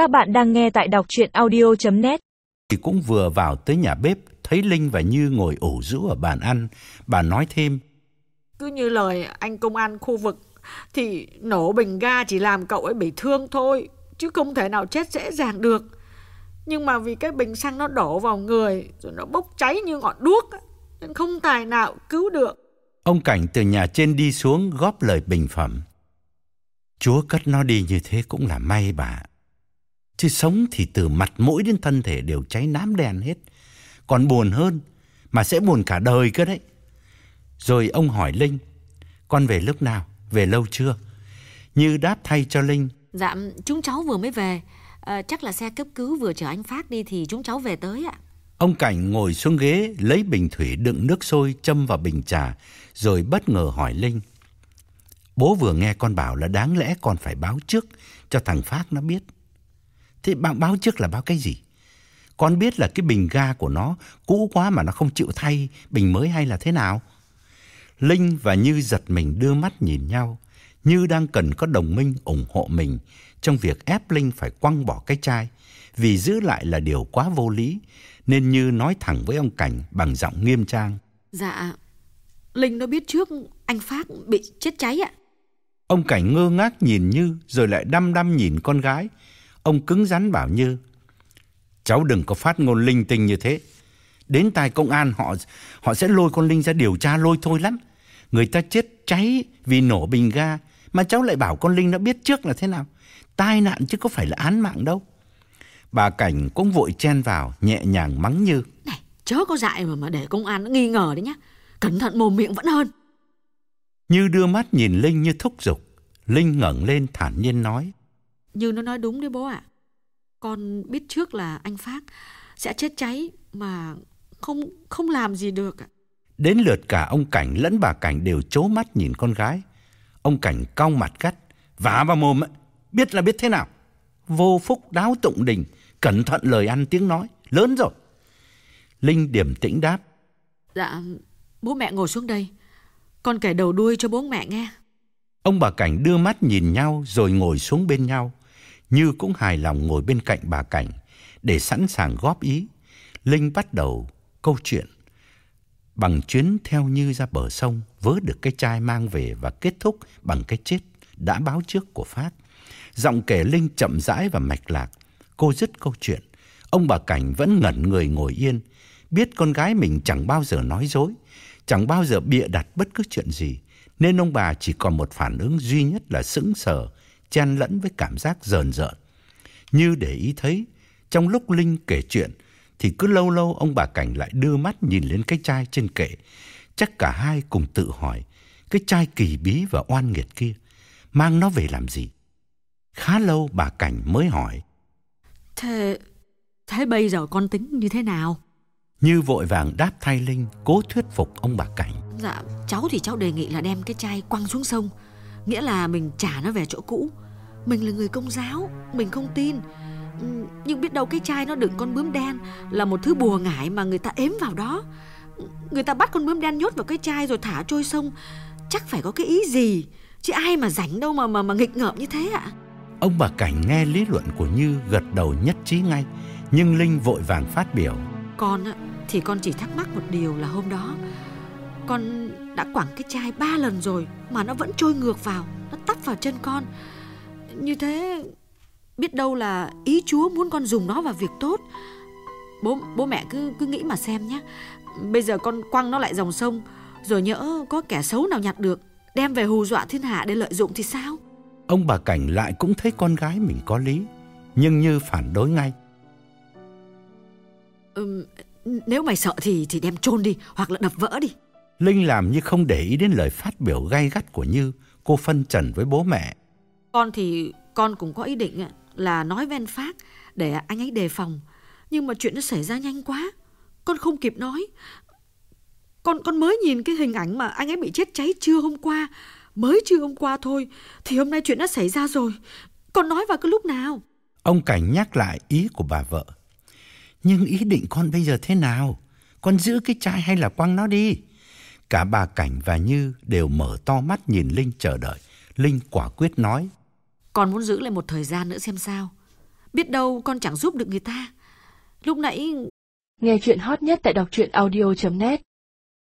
Các bạn đang nghe tại đọc chuyện audio.net Thì cũng vừa vào tới nhà bếp, thấy Linh và Như ngồi ủ rũ ở bàn ăn. Bà nói thêm, Cứ như lời anh công an khu vực thì nổ bình ga chỉ làm cậu ấy bị thương thôi, chứ không thể nào chết dễ dàng được. Nhưng mà vì cái bình xăng nó đổ vào người rồi nó bốc cháy như ngọn đuốc nên không tài nào cứu được. ông Cảnh từ nhà trên đi xuống góp lời bình phẩm. Chúa cất nó đi như thế cũng là may bà. Chứ sống thì từ mặt mũi đến thân thể đều cháy nám đen hết. Còn buồn hơn, mà sẽ buồn cả đời cơ đấy. Rồi ông hỏi Linh, con về lúc nào? Về lâu chưa? Như đáp thay cho Linh, Dạ, chúng cháu vừa mới về. Ờ, chắc là xe cấp cứu vừa chở anh Phát đi thì chúng cháu về tới ạ. Ông Cảnh ngồi xuống ghế lấy bình thủy đựng nước sôi châm vào bình trà rồi bất ngờ hỏi Linh. Bố vừa nghe con bảo là đáng lẽ con phải báo trước cho thằng Phát nó biết. Thế báo, báo trước là báo cái gì? Con biết là cái bình ga của nó cũ quá mà nó không chịu thay bình mới hay là thế nào? Linh và Như giật mình đưa mắt nhìn nhau. Như đang cần có đồng minh ủng hộ mình trong việc ép Linh phải quăng bỏ cái chai. Vì giữ lại là điều quá vô lý, nên Như nói thẳng với ông Cảnh bằng giọng nghiêm trang. Dạ, Linh nó biết trước anh Phát bị chết cháy ạ. Ông Cảnh ngơ ngác nhìn Như rồi lại đăm đăm nhìn con gái. Ông cứng rắn bảo Như. Cháu đừng có phát ngôn linh tinh như thế. Đến tai công an họ họ sẽ lôi con Linh ra điều tra lôi thôi lắm. Người ta chết cháy vì nổ bình ga. Mà cháu lại bảo con Linh nó biết trước là thế nào. Tai nạn chứ có phải là án mạng đâu. Bà Cảnh cũng vội chen vào nhẹ nhàng mắng Như. Này, chớ có dại mà mà để công an nó nghi ngờ đấy nhá. Cẩn thận mồm miệng vẫn hơn. Như đưa mắt nhìn Linh như thúc giục. Linh ngẩng lên thản nhiên nói. Như nó nói đúng đấy bố ạ. Con biết trước là anh Phát sẽ chết cháy mà không không làm gì được ạ. Đến lượt cả ông Cảnh lẫn bà Cảnh đều chố mắt nhìn con gái. Ông Cảnh cong mặt gắt, vả vào mồm ấy. biết là biết thế nào. Vô phúc đáo tụng đình, cẩn thận lời ăn tiếng nói, lớn rồi. Linh điềm tĩnh đáp, Dạ, bố mẹ ngồi xuống đây. Con kể đầu đuôi cho bố mẹ nghe. ông bà Cảnh đưa mắt nhìn nhau rồi ngồi xuống bên nhau. Như cũng hài lòng ngồi bên cạnh bà Cảnh để sẵn sàng góp ý. Linh bắt đầu câu chuyện bằng chuyến theo Như ra bờ sông vớ được cái chai mang về và kết thúc bằng cái chết đã báo trước của Phát. Giọng kể Linh chậm rãi và mạch lạc. Cô dứt câu chuyện. Ông bà Cảnh vẫn ngẩn người ngồi yên. Biết con gái mình chẳng bao giờ nói dối, chẳng bao giờ bịa đặt bất cứ chuyện gì. Nên ông bà chỉ còn một phản ứng duy nhất là sững sờ, chen lẫn với cảm giác rờn rợn. Như để ý thấy, trong lúc Linh kể chuyện, thì cứ lâu lâu ông bà Cảnh lại đưa mắt nhìn lên cái chai trên kệ. Chắc cả hai cùng tự hỏi, cái chai kỳ bí và oan nghiệt kia, mang nó về làm gì? Khá lâu bà Cảnh mới hỏi, Thế thế bây giờ con tính như thế nào? như vội vàng đáp thay Linh, cố thuyết phục ông bà Cảnh. Dạ, cháu thì cháu đề nghị là đem cái chai quăng xuống sông. Nghĩa là mình trả nó về chỗ cũ. Mình là người công giáo, mình không tin. Ừm, Nhưng biết đâu cái chai nó đựng con bướm đen là một thứ bùa ngải mà người ta ếm vào đó. Người ta bắt con bướm đen nhốt vào cái chai rồi thả trôi sông. Chắc phải có cái ý gì. Chứ ai mà rảnh đâu mà mà mà nghịch ngợm như thế ạ. Ông bà Cảnh nghe lý luận của Như gật đầu nhất trí ngay, nhưng Linh vội vàng phát biểu. Con thì con chỉ thắc mắc một điều là hôm đó Con đã quẳng cái chai ba lần rồi Mà nó vẫn trôi ngược vào Nó tắt vào chân con. Như thế Biết đâu là ý Chúa muốn con dùng nó vào việc tốt. Bố bố mẹ cứ cứ nghĩ mà xem nhé. Bây giờ con quăng nó lại dòng sông Rồi nhỡ có kẻ xấu nào nhặt được Đem về hù dọa thiên hạ để lợi dụng thì sao? Ông bà Cảnh lại cũng thấy con gái mình có lý, nhưng Như phản đối ngay. Ừm, Nếu mày sợ thì thì đem chôn đi Hoặc là đập vỡ đi Linh làm như không để ý đến lời phát biểu gay gắt của Như, cô phân trần với bố mẹ. Con thì con cũng có ý định là nói với anh Phát để anh ấy đề phòng. Nhưng mà chuyện nó xảy ra nhanh quá. Con không kịp nói. Con con mới nhìn cái hình ảnh mà anh ấy bị chết cháy trưa hôm qua. Mới trưa hôm qua thôi. Thì hôm nay chuyện đã xảy ra rồi. Con nói vào cái lúc nào? Ông Cảnh nhắc lại ý của bà vợ. Nhưng ý định con bây giờ thế nào? Con giữ cái chai hay là quăng nó đi? Cả bà Cảnh và Như đều mở to mắt nhìn Linh chờ đợi. Linh quả quyết nói. Con muốn giữ lại một thời gian nữa xem sao. Biết đâu con chẳng giúp được người ta. Lúc nãy Nghe chuyện hot nhất tại đọc truyện audio.net